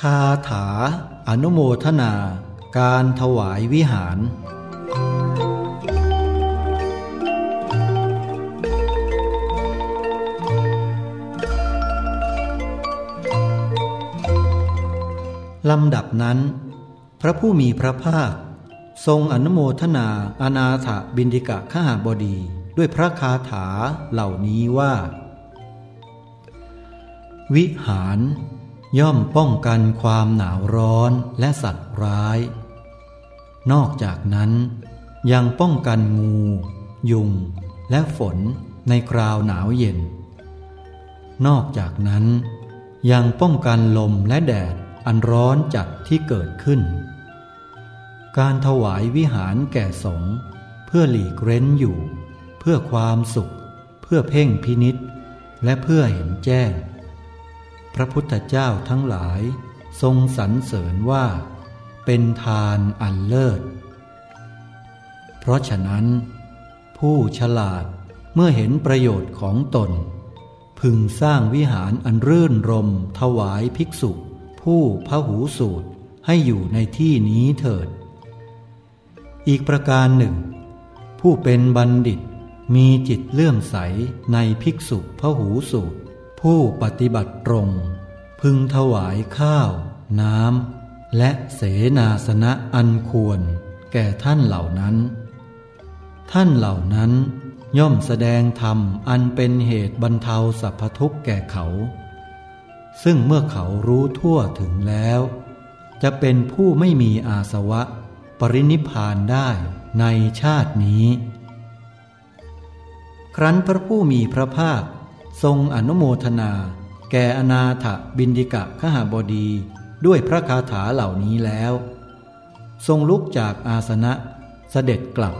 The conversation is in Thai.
คาถา อนุโมทนา การถวายวิหาร ลำดับนั้น พระผู้มีพระภาค ทรงอนุโมทนาอนาถบินดิกะขหาบดีด้วยพระคาถาเหล่านี้ว่า วิหาร ย่อมป้องกันความหนาวร้อนและสัตว์ร้าย นอกจากนั้น ยังป้องกันงู ยุง และฝนในคราวหนาวเย็น นอกจากนั้น ยังป้องกันลมและแดดอันร้อนจัดที่เกิดขึ้น การถวายวิหารแก่สงฆ์เพื่อหลีกเร้นอยู่ เพื่อความสุข เพื่อเพ่งพินิษและเพื่อเห็นแจ้ง พระพุทธเจ้าทั้งหลาย ทรงสรรเสริญว่า เป็นทานอันเลิศ เพราะฉะนั้น ผู้ฉลาดเมื่อเห็นประโยชน์ของตน พึงสร้างวิหารอันรื่นรมถวายภิกษุ ผู้พระหูสูตรให้อยู่ในที่นี้เถิด อีกประการหนึ่ง ผู้เป็นบัณฑิตมีจิตเลื่อมใสในภิกษุพระหูสูตร ผู้ปฏิบัติตรง พึงถวายข้าว น้ำ และเสนาสนะอันควร แก่ท่านเหล่านั้น ท่านเหล่านั้นย่อมแสดงธรรมอันเป็นเหตุบรรเทาสัพพทุกข์แก่เขา ซึ่งเมื่อเขารู้ทั่วถึงแล้ว จะเป็นผู้ไม่มีอาสวะ ปรินิพพานได้ในชาตินี้ ครั้นพระผู้มีพระภาค ทรงอนุโมทนา แก่อนาถบินดิกะขหาบดีด้วยพระคาถาเหล่านี้แล้ว ทรงลุกจากอาสนะเสด็จกลับ